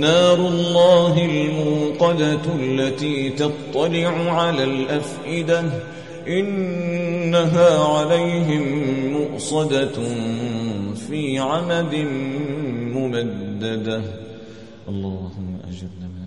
نار الله الموقدة التي تطلع على الأفئدة إنها عليهم مؤصدة في عمد ممددة. اللهم أجرنا من